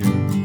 future.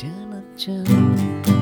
dalam jauh